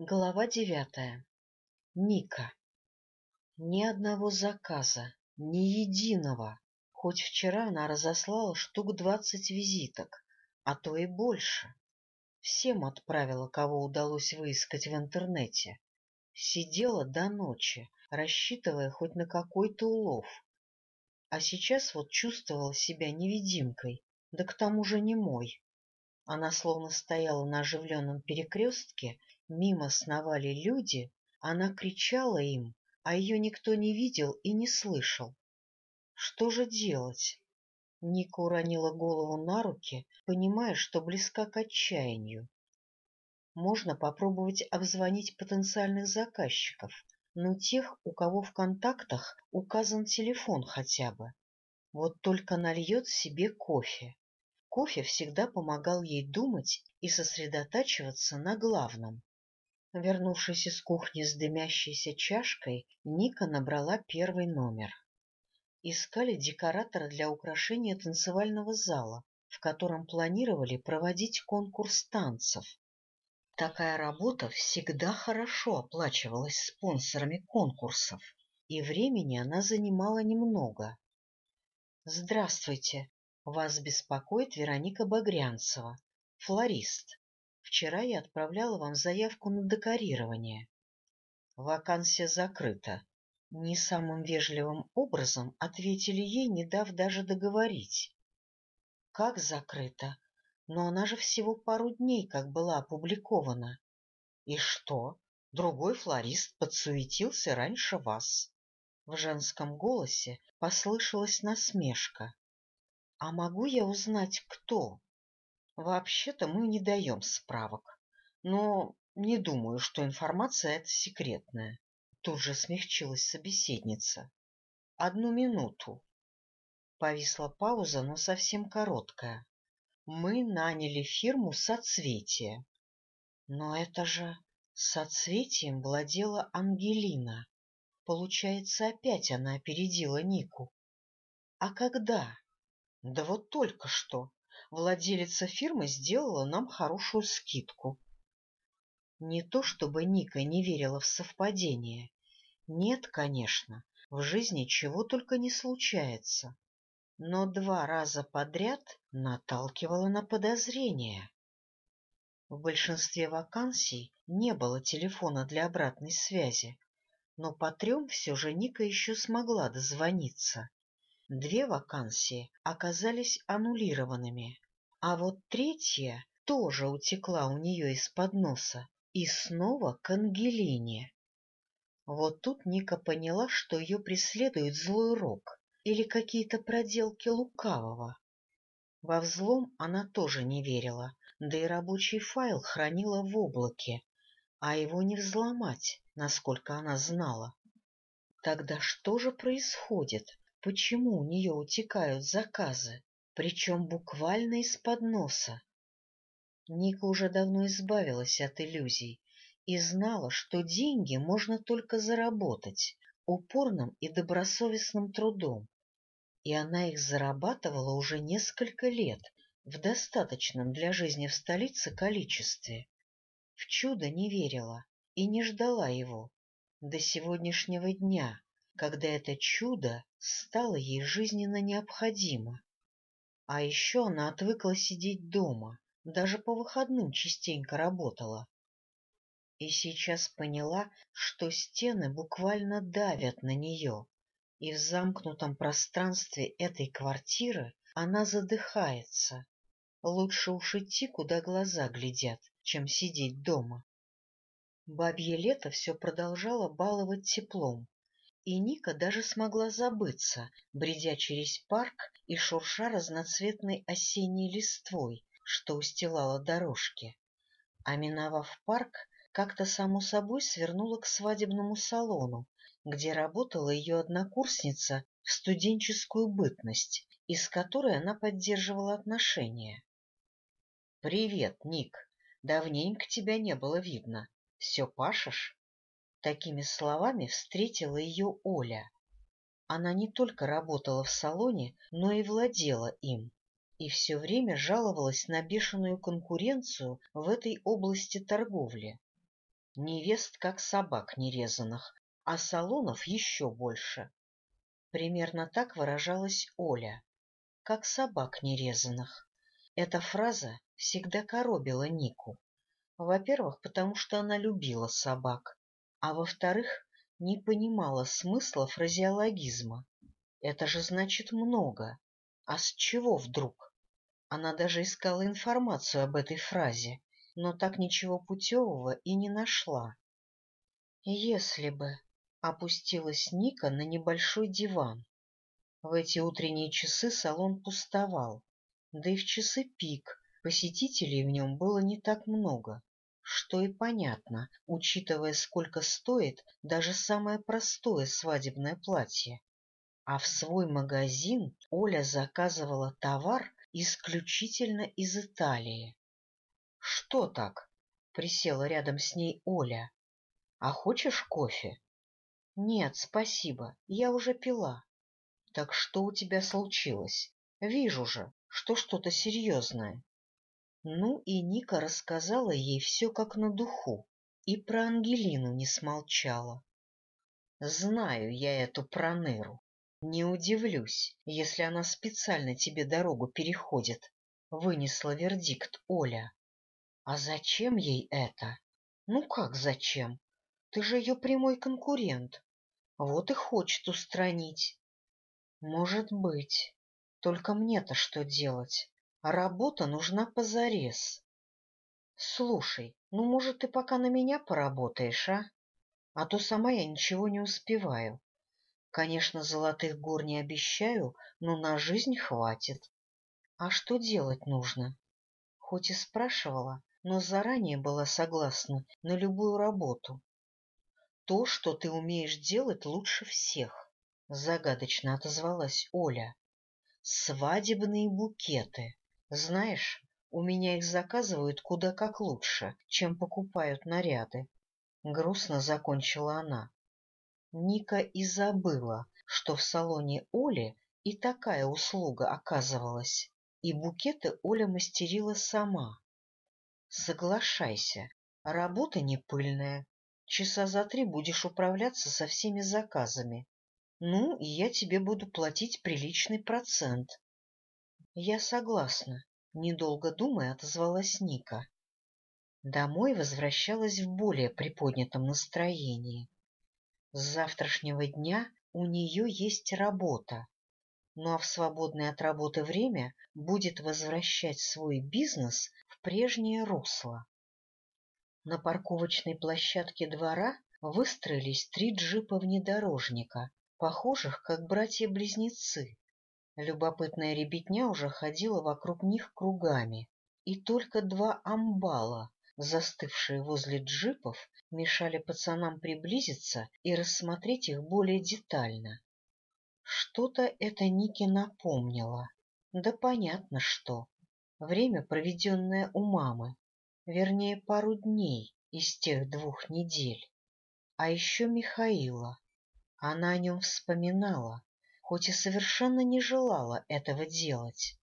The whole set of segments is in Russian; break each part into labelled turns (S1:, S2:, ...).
S1: Глава девятая. Ника. Ни одного заказа, ни единого. Хоть вчера она разослала штук двадцать визиток, а то и больше. Всем отправила, кого удалось выискать в интернете. Сидела до ночи, рассчитывая хоть на какой-то улов. А сейчас вот чувствовала себя невидимкой, да к тому же не мой. Она словно стояла на оживленном перекрестке — Мимо сновали люди, она кричала им, а ее никто не видел и не слышал. Что же делать? Ника уронила голову на руки, понимая, что близка к отчаянию. Можно попробовать обзвонить потенциальных заказчиков, но тех, у кого в контактах указан телефон хотя бы. Вот только нальет себе кофе. Кофе всегда помогал ей думать и сосредотачиваться на главном. Вернувшись из кухни с дымящейся чашкой, Ника набрала первый номер. Искали декоратора для украшения танцевального зала, в котором планировали проводить конкурс танцев. Такая работа всегда хорошо оплачивалась спонсорами конкурсов, и времени она занимала немного. «Здравствуйте! Вас беспокоит Вероника Багрянцева, флорист. Вчера я отправляла вам заявку на декорирование. Вакансия закрыта. Не самым вежливым образом ответили ей, не дав даже договорить. Как закрыта? Но она же всего пару дней как была опубликована. И что? Другой флорист подсуетился раньше вас. В женском голосе послышалась насмешка. — А могу я узнать, кто? Вообще-то мы не даем справок, но не думаю, что информация эта секретная. Тут же смягчилась собеседница. Одну минуту. Повисла пауза, но совсем короткая. Мы наняли фирму «Соцветие». Но это же соцветием владела Ангелина. Получается, опять она опередила Нику. А когда? Да вот только что владелица фирмы сделала нам хорошую скидку. Не то чтобы Ника не верила в совпадение. Нет, конечно, в жизни чего только не случается. Но два раза подряд наталкивала на подозрения. В большинстве вакансий не было телефона для обратной связи, но по трем все же Ника еще смогла дозвониться. Две вакансии оказались аннулированными, а вот третья тоже утекла у нее из-под носа и снова к Ангелине. Вот тут Ника поняла, что ее преследует злой рок или какие-то проделки лукавого. Во взлом она тоже не верила, да и рабочий файл хранила в облаке, а его не взломать, насколько она знала. Тогда что же происходит? почему у нее утекают заказы, причем буквально из-под носа. Ника уже давно избавилась от иллюзий и знала, что деньги можно только заработать упорным и добросовестным трудом, и она их зарабатывала уже несколько лет в достаточном для жизни в столице количестве. В чудо не верила и не ждала его до сегодняшнего дня, когда это чудо стало ей жизненно необходимо. А еще она отвыкла сидеть дома, даже по выходным частенько работала. И сейчас поняла, что стены буквально давят на нее, и в замкнутом пространстве этой квартиры она задыхается. Лучше уж идти, куда глаза глядят, чем сидеть дома. Бабье лето все продолжало баловать теплом, и Ника даже смогла забыться, бредя через парк и шурша разноцветной осенней листвой, что устилала дорожки. А миновав парк, как-то само собой свернула к свадебному салону, где работала ее однокурсница в студенческую бытность, из которой она поддерживала отношения. — Привет, Ник. Давненько тебя не было видно. Все пашешь? Такими словами встретила ее Оля. Она не только работала в салоне, но и владела им, и все время жаловалась на бешеную конкуренцию в этой области торговли. Невест как собак нерезанных, а салонов еще больше. Примерно так выражалась Оля. Как собак нерезанных. Эта фраза всегда коробила Нику. Во-первых, потому что она любила собак а во-вторых, не понимала смысла фразеологизма. Это же значит много. А с чего вдруг? Она даже искала информацию об этой фразе, но так ничего путевого и не нашла. «Если бы...» — опустилась Ника на небольшой диван. В эти утренние часы салон пустовал, да и в часы пик посетителей в нем было не так много что и понятно, учитывая, сколько стоит даже самое простое свадебное платье. А в свой магазин Оля заказывала товар исключительно из Италии. — Что так? — присела рядом с ней Оля. — А хочешь кофе? — Нет, спасибо, я уже пила. — Так что у тебя случилось? Вижу же, что что-то серьезное. Ну и Ника рассказала ей все как на духу, и про Ангелину не смолчала. Знаю я эту проныру. Не удивлюсь, если она специально тебе дорогу переходит, — вынесла вердикт Оля. А зачем ей это? Ну как зачем? Ты же ее прямой конкурент. Вот и хочет устранить. Может быть. Только мне-то что делать? А работа нужна позарез. Слушай, ну, может, ты пока на меня поработаешь, а? А то сама я ничего не успеваю. Конечно, золотых гор не обещаю, но на жизнь хватит. А что делать нужно? Хоть и спрашивала, но заранее была согласна на любую работу. То, что ты умеешь делать лучше всех, — загадочно отозвалась Оля. Свадебные букеты. Знаешь, у меня их заказывают куда как лучше, чем покупают наряды. Грустно закончила она. Ника и забыла, что в салоне Оли и такая услуга оказывалась, и букеты Оля мастерила сама. Соглашайся, работа не пыльная, часа за три будешь управляться со всеми заказами. Ну, и я тебе буду платить приличный процент. Я согласна, недолго думая, отозвалась Ника. Домой возвращалась в более приподнятом настроении. С завтрашнего дня у нее есть работа, ну а в свободное от работы время будет возвращать свой бизнес в прежнее русло. На парковочной площадке двора выстроились три джипа внедорожника, похожих как братья-близнецы. Любопытная ребятня уже ходила вокруг них кругами, и только два амбала, застывшие возле джипов, мешали пацанам приблизиться и рассмотреть их более детально. Что-то это Нике напомнило. Да понятно что. Время, проведенное у мамы, вернее, пару дней из тех двух недель. А еще Михаила. Она о нем вспоминала, хоть и совершенно не желала этого делать.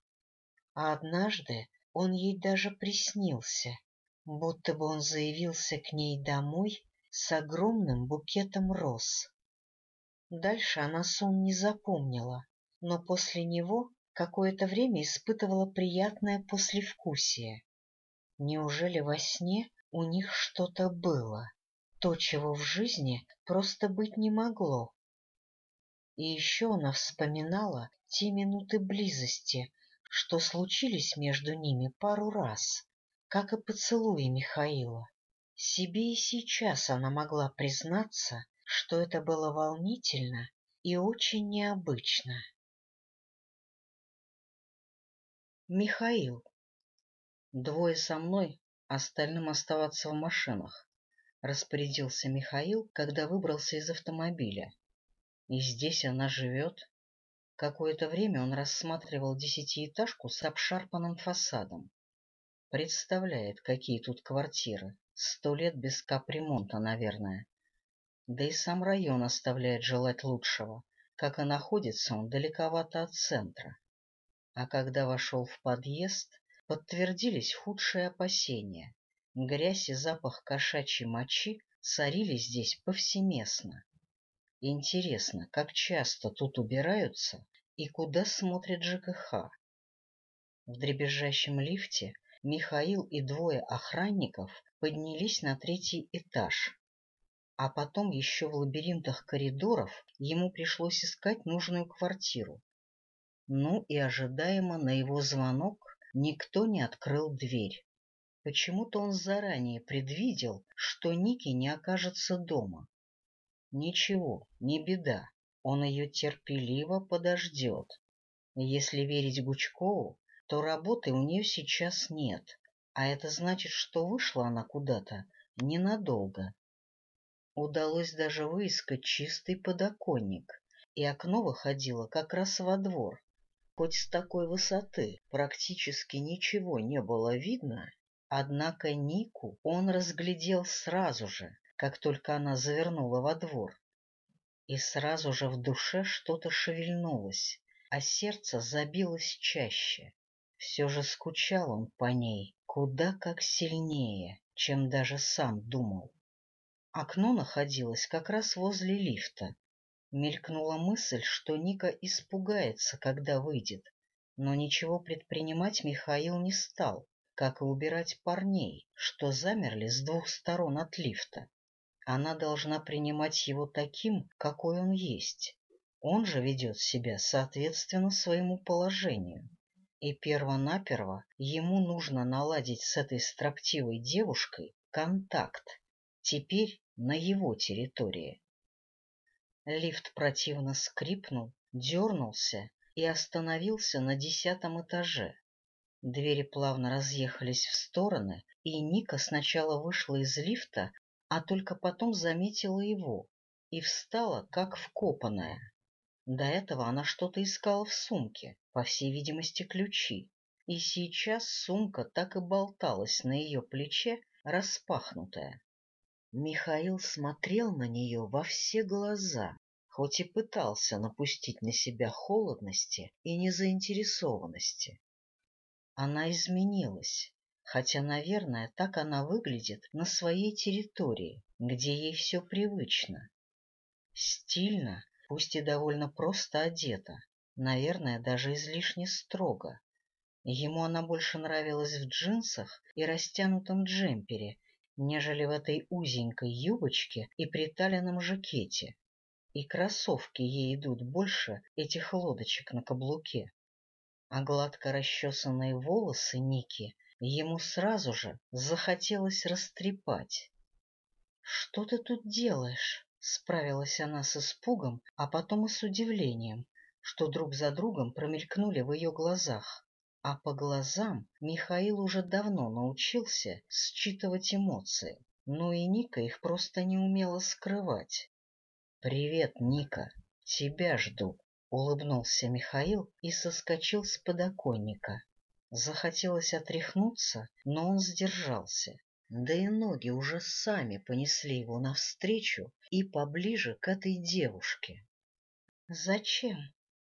S1: А однажды он ей даже приснился, будто бы он заявился к ней домой с огромным букетом роз. Дальше она сон не запомнила, но после него какое-то время испытывала приятное послевкусие. Неужели во сне у них что-то было? То, чего в жизни просто быть не могло. И еще она вспоминала те минуты близости, что случились между ними пару раз, как и поцелуи Михаила. Себе и сейчас она могла признаться, что это было волнительно и очень необычно. Михаил. Двое со мной, остальным оставаться в машинах, распорядился Михаил, когда выбрался из автомобиля. И здесь она живет? Какое-то время он рассматривал десятиэтажку с обшарпанным фасадом. Представляет, какие тут квартиры. Сто лет без капремонта, наверное. Да и сам район оставляет желать лучшего. Как и находится он далековато от центра. А когда вошел в подъезд, подтвердились худшие опасения. Грязь и запах кошачьей мочи царили здесь повсеместно. Интересно, как часто тут убираются и куда смотрит ЖКХ? В дребезжащем лифте Михаил и двое охранников поднялись на третий этаж, а потом еще в лабиринтах коридоров ему пришлось искать нужную квартиру. Ну и ожидаемо на его звонок никто не открыл дверь. Почему-то он заранее предвидел, что Ники не окажется дома. Ничего, не беда, он ее терпеливо подождет. Если верить Гучкову, то работы у нее сейчас нет, а это значит, что вышла она куда-то ненадолго. Удалось даже выискать чистый подоконник, и окно выходило как раз во двор. Хоть с такой высоты практически ничего не было видно, однако Нику он разглядел сразу же, как только она завернула во двор. И сразу же в душе что-то шевельнулось, а сердце забилось чаще. Все же скучал он по ней куда как сильнее, чем даже сам думал. Окно находилось как раз возле лифта. Мелькнула мысль, что Ника испугается, когда выйдет, но ничего предпринимать Михаил не стал, как и убирать парней, что замерли с двух сторон от лифта. Она должна принимать его таким, какой он есть. Он же ведет себя соответственно своему положению. И перво-наперво ему нужно наладить с этой строптивой девушкой контакт. Теперь на его территории. Лифт противно скрипнул, дернулся и остановился на десятом этаже. Двери плавно разъехались в стороны, и Ника сначала вышла из лифта, а только потом заметила его и встала, как вкопанная. До этого она что-то искала в сумке, по всей видимости, ключи, и сейчас сумка так и болталась на ее плече, распахнутая. Михаил смотрел на нее во все глаза, хоть и пытался напустить на себя холодности и незаинтересованности. Она изменилась, хотя, наверное, так она выглядит на своей территории, где ей все привычно. Стильно, пусть и довольно просто одета, наверное, даже излишне строго. Ему она больше нравилась в джинсах и растянутом джемпере, нежели в этой узенькой юбочке и приталенном жакете. И кроссовки ей идут больше этих лодочек на каблуке. А гладко расчесанные волосы Ники Ему сразу же захотелось растрепать. — Что ты тут делаешь? — справилась она с испугом, а потом и с удивлением, что друг за другом промелькнули в ее глазах. А по глазам Михаил уже давно научился считывать эмоции, но и Ника их просто не умела скрывать. — Привет, Ника, тебя жду, — улыбнулся Михаил и соскочил с подоконника. Захотелось отряхнуться, но он сдержался. Да и ноги уже сами понесли его навстречу и поближе к этой девушке. — Зачем?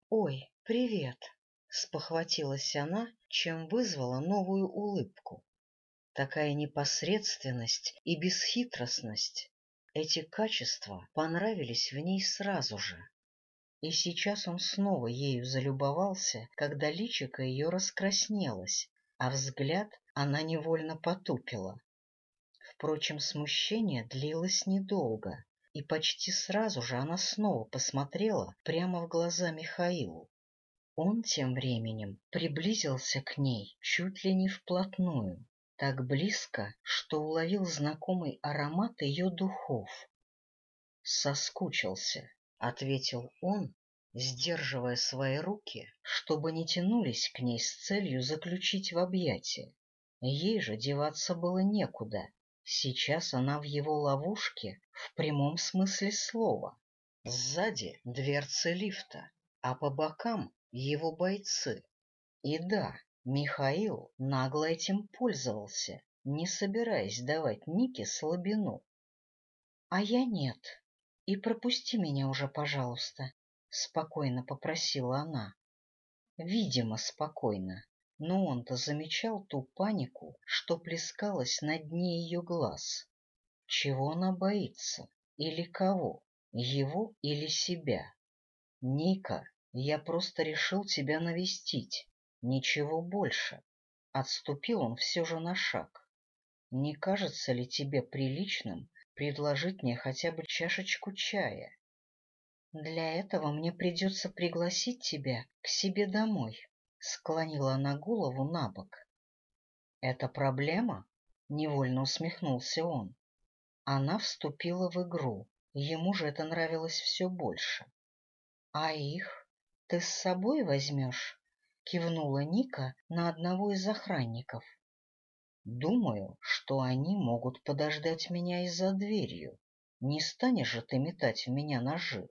S1: Ой, привет! — спохватилась она, чем вызвала новую улыбку. Такая непосредственность и бесхитростность — эти качества понравились в ней сразу же. И сейчас он снова ею залюбовался, когда личико ее раскраснелось, а взгляд она невольно потупила. Впрочем, смущение длилось недолго, и почти сразу же она снова посмотрела прямо в глаза Михаилу. Он тем временем приблизился к ней чуть ли не вплотную, так близко, что уловил знакомый аромат ее духов. Соскучился. — ответил он, сдерживая свои руки, чтобы не тянулись к ней с целью заключить в объятия. Ей же деваться было некуда. Сейчас она в его ловушке в прямом смысле слова. Сзади дверцы лифта, а по бокам его бойцы. И да, Михаил нагло этим пользовался, не собираясь давать Нике слабину. — А я нет, и пропусти меня уже, пожалуйста, — спокойно попросила она. Видимо, спокойно, но он-то замечал ту панику, что плескалась на дне ее глаз. Чего она боится? Или кого? Его или себя? Ника, я просто решил тебя навестить. Ничего больше. Отступил он все же на шаг. Не кажется ли тебе приличным предложить мне хотя бы чашечку чая. Для этого мне придется пригласить тебя к себе домой, — склонила она голову на бок. Это проблема? — невольно усмехнулся он. Она вступила в игру, ему же это нравилось все больше. — А их ты с собой возьмешь? — кивнула Ника на одного из охранников. — Думаю, что они могут подождать меня и за дверью. Не станешь же ты метать в меня ножи?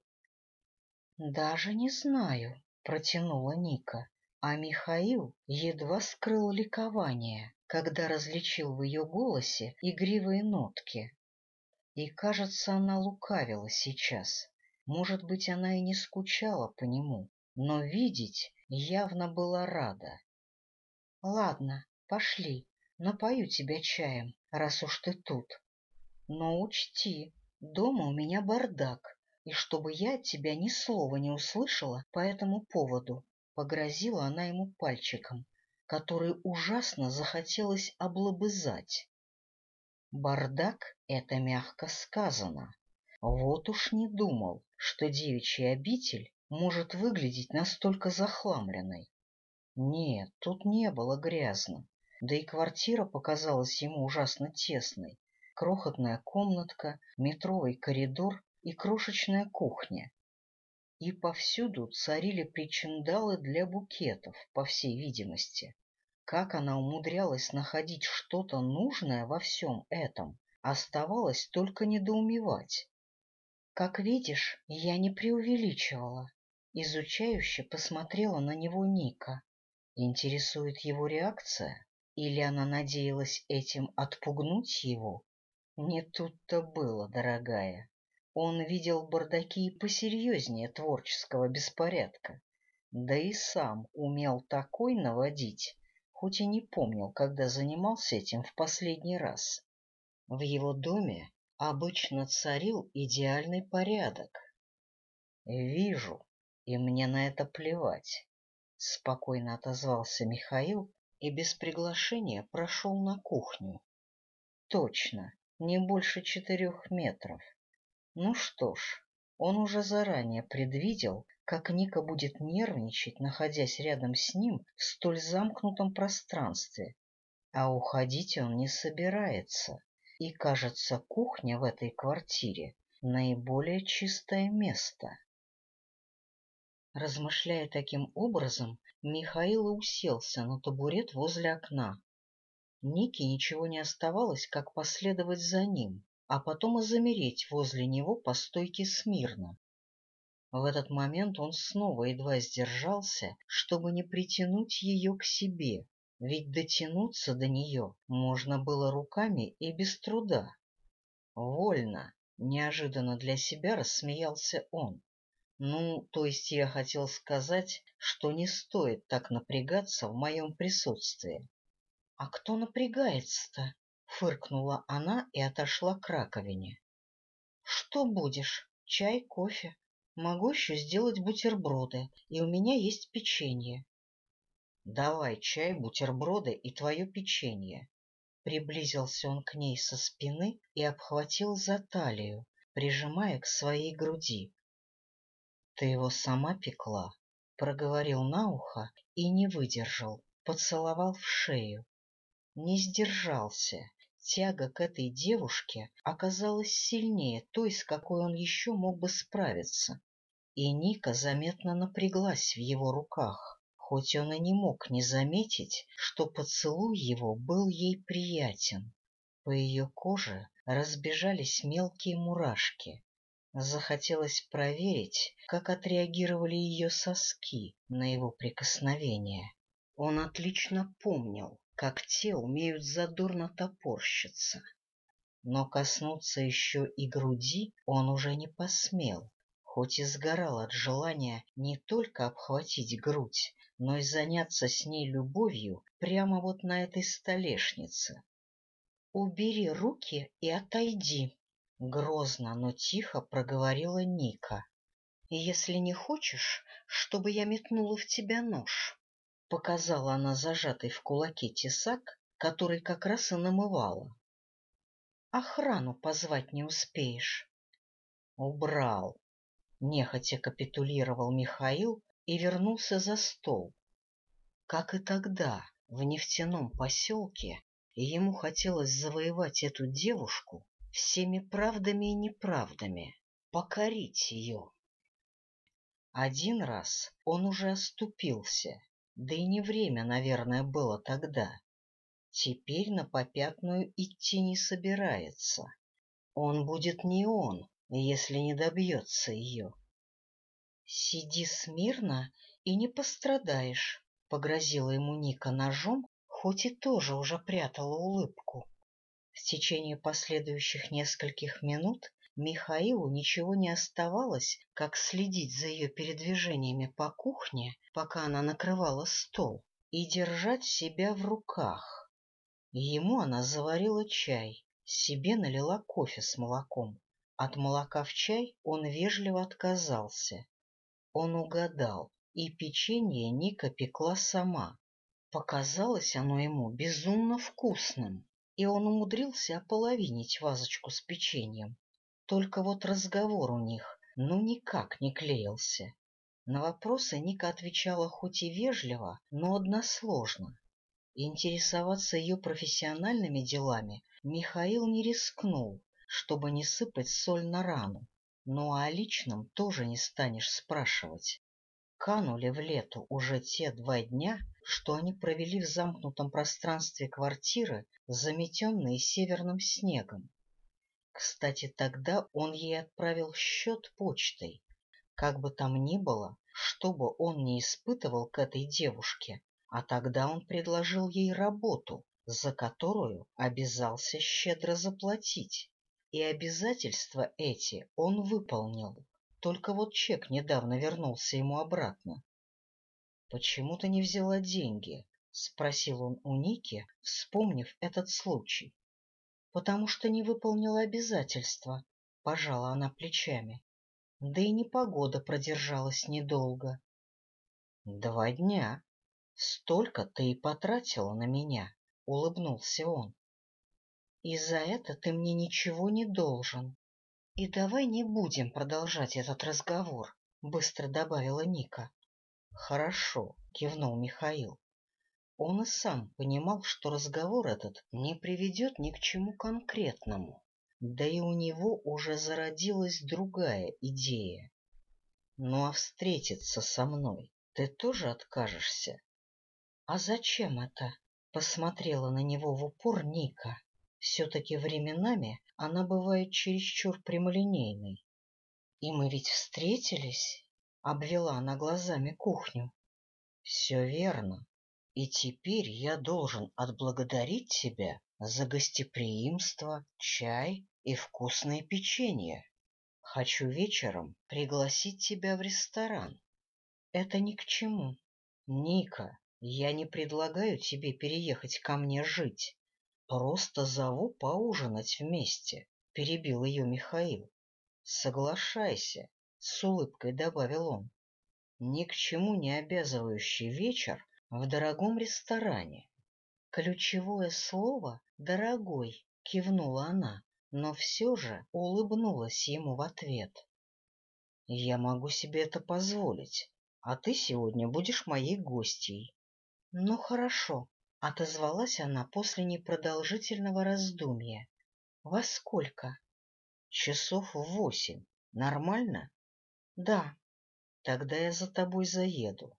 S1: — Даже не знаю, — протянула Ника, а Михаил едва скрыл ликование, когда различил в ее голосе игривые нотки. И, кажется, она лукавила сейчас. Может быть, она и не скучала по нему, но видеть явно была рада. — Ладно, пошли, напою тебя чаем, раз уж ты тут. Но учти, дома у меня бардак, и чтобы я от тебя ни слова не услышала по этому поводу, погрозила она ему пальчиком, который ужасно захотелось облобызать. Бардак — это мягко сказано. Вот уж не думал, что девичий обитель может выглядеть настолько захламленной. Нет, тут не было грязно, да и квартира показалась ему ужасно тесной. Крохотная комнатка, метровый коридор и крошечная кухня. И повсюду царили причиндалы для букетов, по всей видимости. Как она умудрялась находить что-то нужное во всем этом, оставалось только недоумевать. Как видишь, я не преувеличивала. Изучающе посмотрела на него Ника. Интересует его реакция? Или она надеялась этим отпугнуть его? Не тут-то было, дорогая. Он видел бардаки посерьезнее творческого беспорядка. Да и сам умел такой наводить, хоть и не помнил, когда занимался этим в последний раз. В его доме обычно царил идеальный порядок. «Вижу, и мне на это плевать», — спокойно отозвался Михаил, и без приглашения прошел на кухню. Точно, не больше четырех метров. Ну что ж, он уже заранее предвидел, как Ника будет нервничать, находясь рядом с ним в столь замкнутом пространстве. А уходить он не собирается. И, кажется, кухня в этой квартире — наиболее чистое место. Размышляя таким образом, Михаил уселся на табурет возле окна. Нике ничего не оставалось, как последовать за ним, а потом и замереть возле него по стойке смирно. В этот момент он снова едва сдержался, чтобы не притянуть ее к себе, ведь дотянуться до нее можно было руками и без труда. «Вольно!» — неожиданно для себя рассмеялся он. Ну, то есть я хотел сказать, что не стоит так напрягаться в моем присутствии. — А кто напрягается-то? — фыркнула она и отошла к раковине. — Что будешь? Чай, кофе? Могу еще сделать бутерброды, и у меня есть печенье. — Давай чай, бутерброды и твое печенье. Приблизился он к ней со спины и обхватил за талию, прижимая к своей груди, ты его сама пекла, — проговорил на ухо и не выдержал, поцеловал в шею. Не сдержался. Тяга к этой девушке оказалась сильнее той, с какой он еще мог бы справиться. И Ника заметно напряглась в его руках, хоть он и не мог не заметить, что поцелуй его был ей приятен. По ее коже разбежались мелкие мурашки, Захотелось проверить, как отреагировали ее соски на его прикосновение. Он отлично помнил, как те умеют задорно топорщиться. Но коснуться еще и груди он уже не посмел, хоть и сгорал от желания не только обхватить грудь, но и заняться с ней любовью прямо вот на этой столешнице. — Убери руки и отойди, Грозно, но тихо проговорила Ника. «Если не хочешь, чтобы я метнула в тебя нож», — показала она зажатый в кулаке тесак, который как раз и намывала. «Охрану позвать не успеешь». «Убрал», — нехотя капитулировал Михаил и вернулся за стол. Как и тогда, в нефтяном поселке, ему хотелось завоевать эту девушку всеми правдами и неправдами покорить ее. Один раз он уже оступился, да и не время, наверное, было тогда. Теперь на попятную идти не собирается. Он будет не он, если не добьется ее. — Сиди смирно и не пострадаешь, — погрозила ему Ника ножом, хоть и тоже уже прятала улыбку. В течение последующих нескольких минут Михаилу ничего не оставалось, как следить за ее передвижениями по кухне, пока она накрывала стол, и держать себя в руках. Ему она заварила чай, себе налила кофе с молоком. От молока в чай он вежливо отказался. Он угадал, и печенье Ника пекла сама. Показалось оно ему безумно вкусным и он умудрился ополовинить вазочку с печеньем. Только вот разговор у них ну никак не клеился. На вопросы Ника отвечала хоть и вежливо, но односложно. Интересоваться ее профессиональными делами Михаил не рискнул, чтобы не сыпать соль на рану. Ну а о личном тоже не станешь спрашивать канули в лету уже те два дня, что они провели в замкнутом пространстве квартиры, заметенные северным снегом. Кстати, тогда он ей отправил счет почтой. Как бы там ни было, чтобы он не испытывал к этой девушке, а тогда он предложил ей работу, за которую обязался щедро заплатить. И обязательства эти он выполнил. Только вот чек недавно вернулся ему обратно. — Почему ты не взяла деньги? — спросил он у Ники, вспомнив этот случай. — Потому что не выполнила обязательства, — пожала она плечами. Да и непогода продержалась недолго. — Два дня. Столько ты и потратила на меня, — улыбнулся он. — И за это ты мне ничего не должен, — И давай не будем продолжать этот разговор, — быстро добавила Ника. — Хорошо, — кивнул Михаил. Он и сам понимал, что разговор этот не приведет ни к чему конкретному. Да и у него уже зародилась другая идея. — Ну а встретиться со мной ты тоже откажешься? — А зачем это? — посмотрела на него в упор Ника. Все-таки временами она бывает чересчур прямолинейной. И мы ведь встретились, — обвела она глазами кухню. — Все верно. И теперь я должен отблагодарить тебя за гостеприимство, чай и вкусное печенье. Хочу вечером пригласить тебя в ресторан. Это ни к чему. Ника, я не предлагаю тебе переехать ко мне жить. «Просто зову поужинать вместе», — перебил ее Михаил. «Соглашайся», — с улыбкой добавил он. «Ни к чему не обязывающий вечер в дорогом ресторане». «Ключевое слово «дорогой», — кивнула она, но все же улыбнулась ему в ответ. «Я могу себе это позволить, а ты сегодня будешь моей гостьей». «Ну хорошо», — отозвалась она после непродолжительного раздумья. — Во сколько? — Часов восемь. Нормально? — Да. — Тогда я за тобой заеду.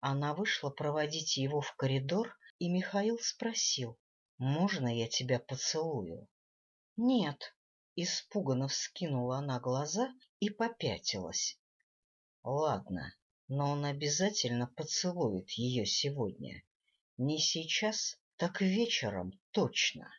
S1: Она вышла проводить его в коридор, и Михаил спросил, «Можно я тебя поцелую?» «Нет», — испуганно вскинула она глаза и попятилась. «Ладно, но он обязательно поцелует ее сегодня. Не сейчас, так вечером точно.